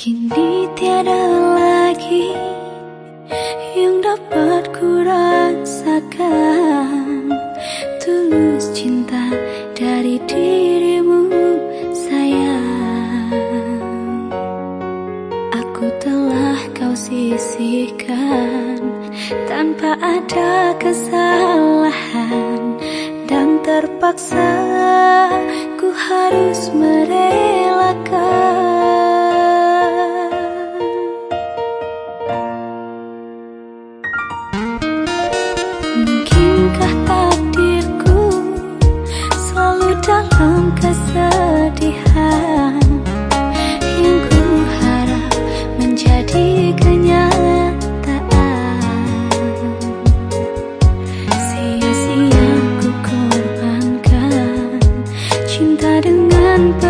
Kini tiada lagi yang dapat ku rasakan Tulus cinta dari dirimu sayang. Aku telah kau sisihkan tanpa ada kesalahan Dan terpaksa dengan